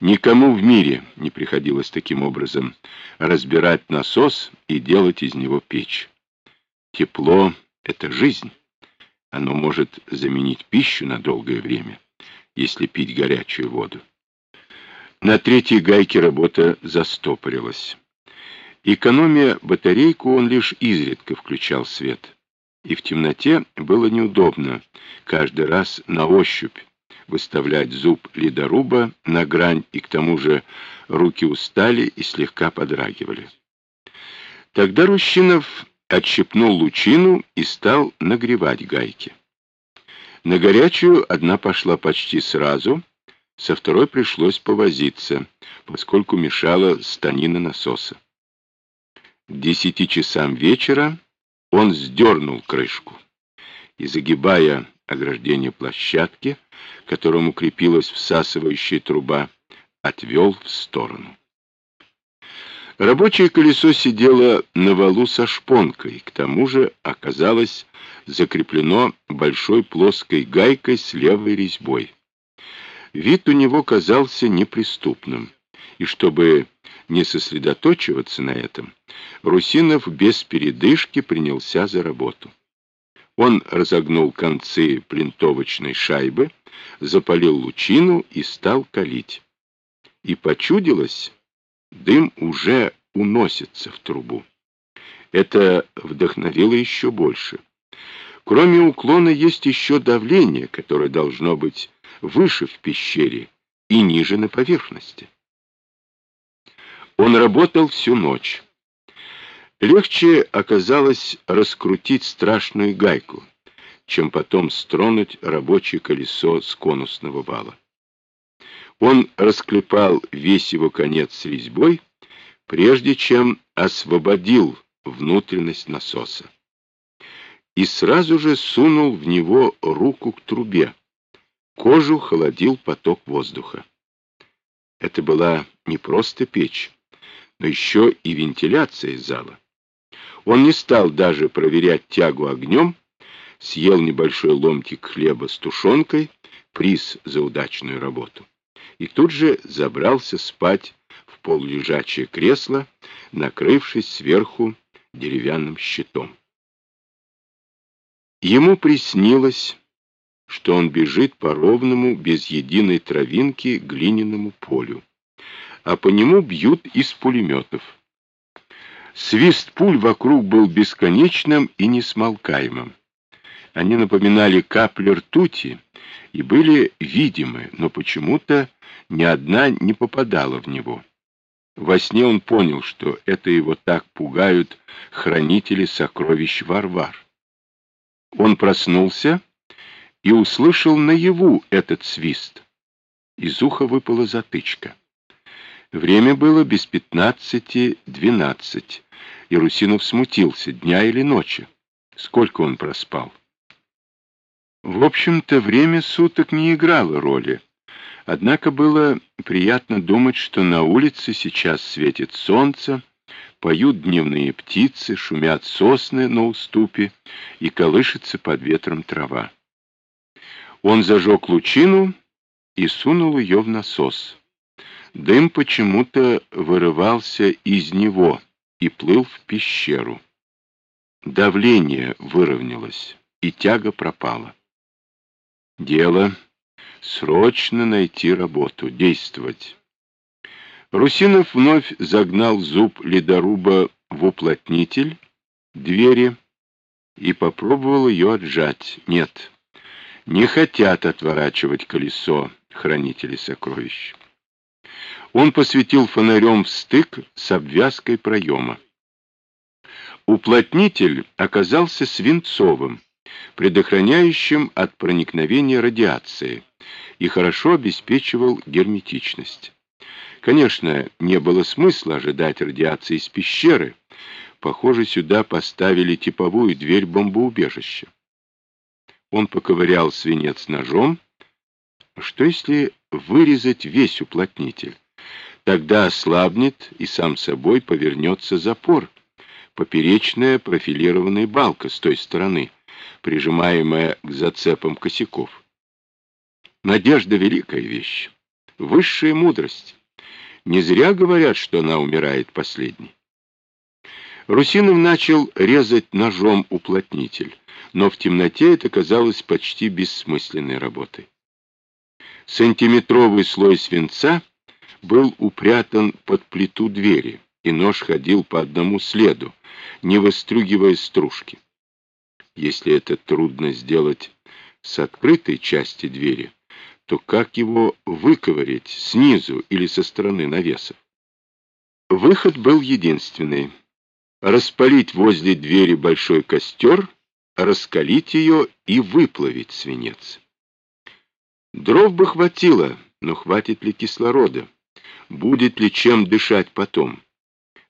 Никому в мире не приходилось таким образом разбирать насос и делать из него печь. Тепло — это жизнь. Оно может заменить пищу на долгое время, если пить горячую воду. На третьей гайке работа застопорилась. Экономия батарейку, он лишь изредка включал свет. И в темноте было неудобно каждый раз на ощупь выставлять зуб ледоруба на грань, и к тому же руки устали и слегка подрагивали. Тогда Рущинов отщепнул лучину и стал нагревать гайки. На горячую одна пошла почти сразу, со второй пришлось повозиться, поскольку мешала станина насоса. К десяти часам вечера он сдернул крышку и, загибая ограждение площадки, которому крепилась всасывающая труба, отвел в сторону. Рабочее колесо сидело на валу со шпонкой, к тому же оказалось закреплено большой плоской гайкой с левой резьбой. Вид у него казался неприступным, и чтобы не сосредоточиваться на этом, Русинов без передышки принялся за работу. Он разогнул концы плинтовочной шайбы, запалил лучину и стал калить. И почудилось, дым уже уносится в трубу. Это вдохновило еще больше. Кроме уклона есть еще давление, которое должно быть выше в пещере и ниже на поверхности. Он работал всю ночь. Легче оказалось раскрутить страшную гайку, чем потом стронуть рабочее колесо с конусного вала. Он расклепал весь его конец с резьбой, прежде чем освободил внутренность насоса. И сразу же сунул в него руку к трубе. Кожу холодил поток воздуха. Это была не просто печь, но еще и вентиляция зала. Он не стал даже проверять тягу огнем, съел небольшой ломтик хлеба с тушенкой, приз за удачную работу, и тут же забрался спать в полулежачее кресло, накрывшись сверху деревянным щитом. Ему приснилось, что он бежит по ровному, без единой травинки, глиняному полю, а по нему бьют из пулеметов. Свист пуль вокруг был бесконечным и несмолкаемым. Они напоминали капли ртути и были видимы, но почему-то ни одна не попадала в него. Во сне он понял, что это его так пугают хранители сокровищ Варвар. Он проснулся и услышал наяву этот свист. Из уха выпала затычка. Время было без пятнадцати двенадцать. И Русинов смутился, дня или ночи. Сколько он проспал? В общем-то, время суток не играло роли. Однако было приятно думать, что на улице сейчас светит солнце, поют дневные птицы, шумят сосны на уступе и колышется под ветром трава. Он зажег лучину и сунул ее в насос. Дым почему-то вырывался из него и плыл в пещеру. Давление выровнялось, и тяга пропала. Дело срочно найти работу, действовать. Русинов вновь загнал зуб ледоруба в уплотнитель двери и попробовал ее отжать. Нет, не хотят отворачивать колесо хранители сокровищ. Он посветил фонарем в стык с обвязкой проема. Уплотнитель оказался свинцовым, предохраняющим от проникновения радиации, и хорошо обеспечивал герметичность. Конечно, не было смысла ожидать радиации из пещеры. Похоже, сюда поставили типовую дверь бомбоубежища. Он поковырял свинец ножом. Что если вырезать весь уплотнитель? Тогда ослабнет и сам собой повернется запор, поперечная профилированная балка с той стороны, прижимаемая к зацепам косяков. Надежда — великая вещь. высшая мудрость. Не зря говорят, что она умирает последней. Русинов начал резать ножом уплотнитель, но в темноте это казалось почти бессмысленной работой. Сантиметровый слой свинца был упрятан под плиту двери, и нож ходил по одному следу, не выстругивая стружки. Если это трудно сделать с открытой части двери, то как его выковырять снизу или со стороны навесов? Выход был единственный. Распалить возле двери большой костер, раскалить ее и выплавить свинец. Дров бы хватило, но хватит ли кислорода? Будет ли чем дышать потом?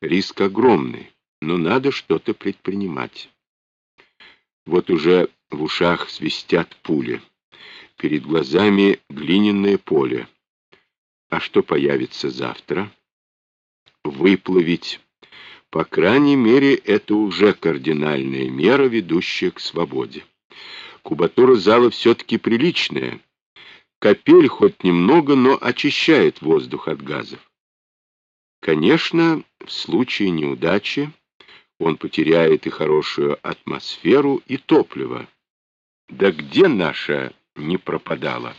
Риск огромный, но надо что-то предпринимать. Вот уже в ушах свистят пули. Перед глазами глиняное поле. А что появится завтра? Выплавить. По крайней мере, это уже кардинальная мера, ведущая к свободе. Кубатура зала все-таки приличная. Капель хоть немного, но очищает воздух от газов. Конечно, в случае неудачи он потеряет и хорошую атмосферу, и топливо. Да где наша не пропадала?